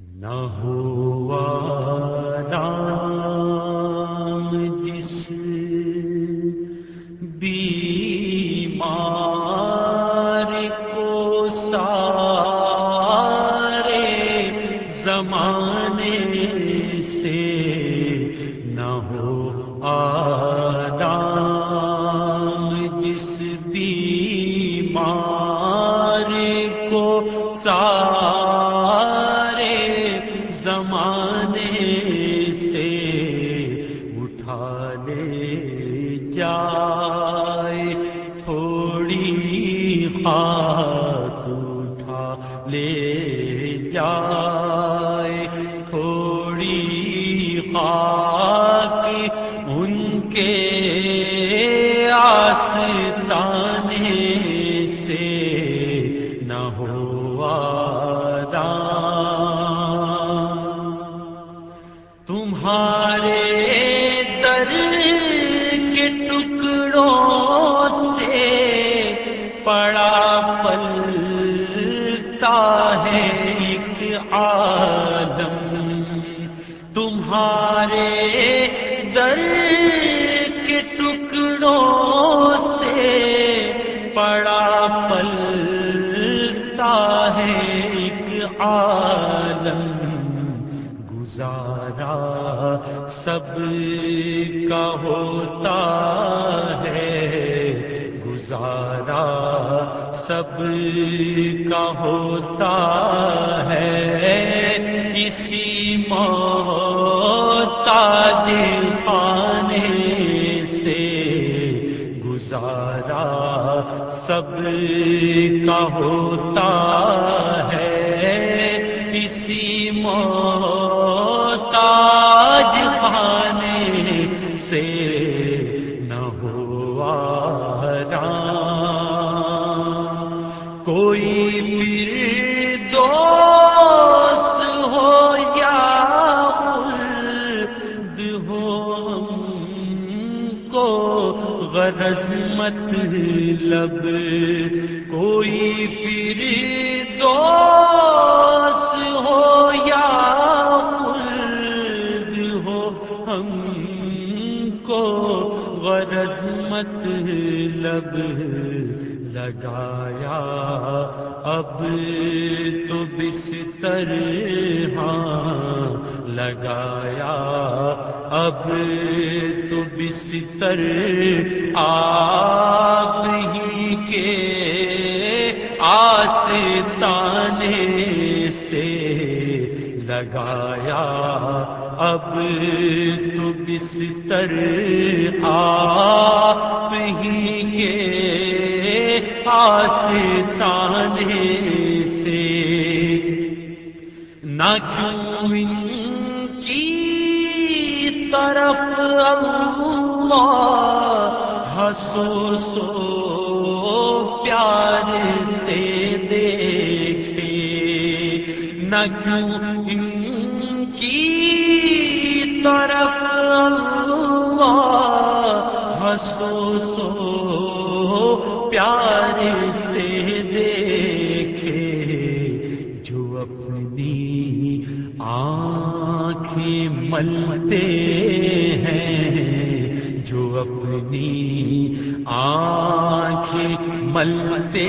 نہ ہوا رام جس بیمار کو سارے زمانے سے نہ ہو آرام آ تمہارے در کے ٹکڑوں سے پڑا پلتا ہے ایک عالم گزارا سب کا ہوتا ہے گزارا سب کا ہوتا ہے اسی تاج خانے سے گزارا سب کا ہوتا غرض مت لب، کوئی پھر دوس ہو یا خلد ہو، ہم کو غرض مت لب۔ لگایا۔ اب تو بستر ہاں لگایا۔ اب تو بستر آپ ہی کے آستانے سے لگایا۔ اب تو بستر آپ ہی کے آستانے سے۔ نہ کیوں ان کی طرف اللہ ہنسو سو پیار سے دیکھے۔ نہ کیوں ان کی ہنسو سو پیار سے دیکھے جو اپنی آنکھیں ملتے ہیں جو اپنی آنکھیں ملتے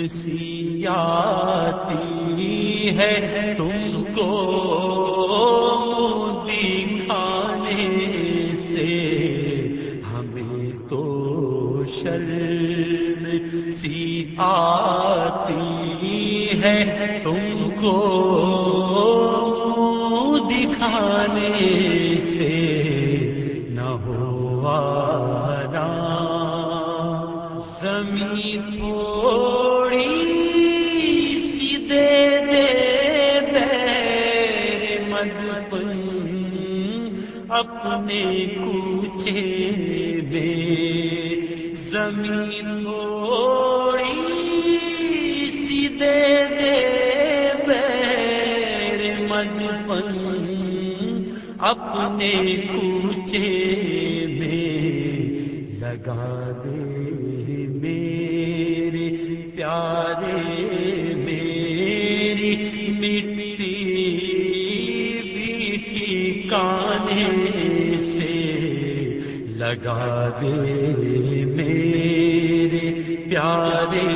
مسیاتی ہے۔ تم کو دکھانے سے ہمیں تو شرم سی آتی ہے۔ تم کو دکھانے سے نہ ہو زمین تھوڑی سی دے دے مدفن اپنے کوچے میں زمین تھوڑی سی دے دے بیر مدفن اپنے کوچے میں لگا دے میرے پیارے میری مٹی بھی ٹھکانے سے لگا دے میرے پیارے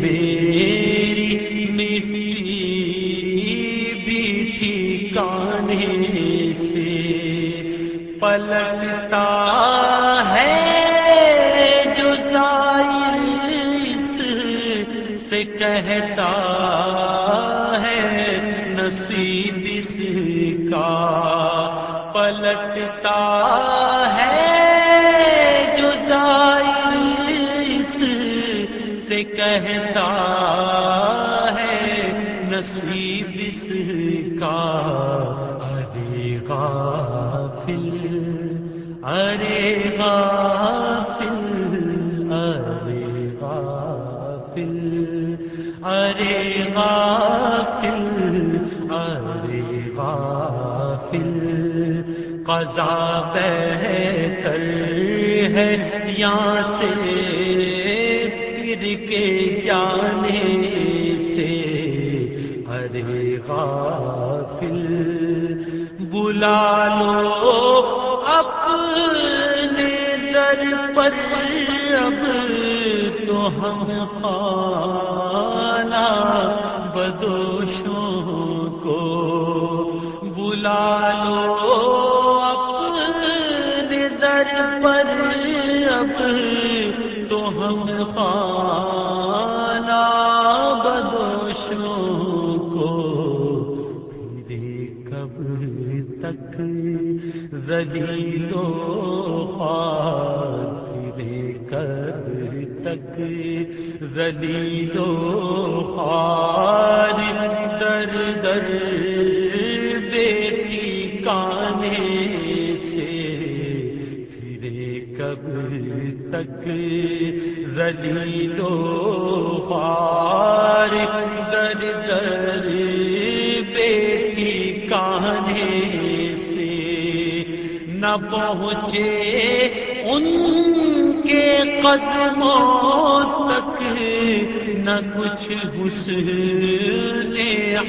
میری مٹی بھی ٹھکانے سے پلٹتا کہتا ہے، نصیب اس کا پلٹتا ہے جو ظاہر اس سے کہتا ہے، نصیب اس کا ارے غافل ارے غافل ارے غافل ارے غافل۔ قضا بہتر ہے یہاں سے، پھر کے جانے سے۔ ارے غافل، بلا لو اپنے در پر۔ اب تو ہم خانہ بدوشوں کو بلا لو اپنے در پر اب تو ہم خانہ بدوشوں کو پھرے کب تک ذلیلو خوار پھرے کب تک ذلیلو خوار در کانے سے پھرے کب تک ذلیلو خوار در در بیٹی کانے سے نہ پہنچے ان کے قدموں تک، نہ کچھ حسن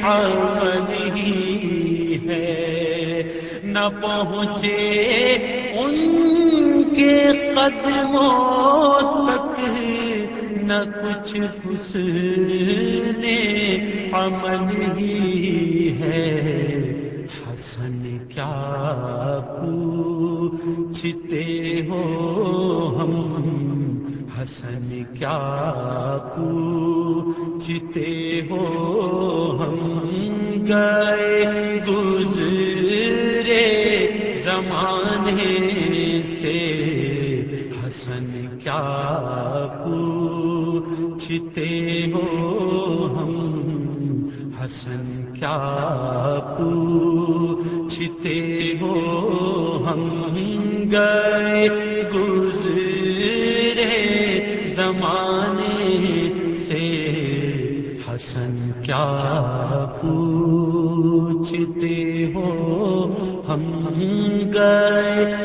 عمل ہی ہے۔ نہ پہنچے ان کے قدموں تک، نہ کچھ حسن عمل ہی ہے۔ حسن، کیا پوچھتے ہو ہم؟ حسن، کیا پوچھتے ہو ہم؟ گئے گزرے زمانے سے حسن کیا پوچھتے ہو ہم؟ حسن کیا پوچھتے ہو ہم؟ گئے گزرے زمانے سے حسن کیا پوچھتے گئے۔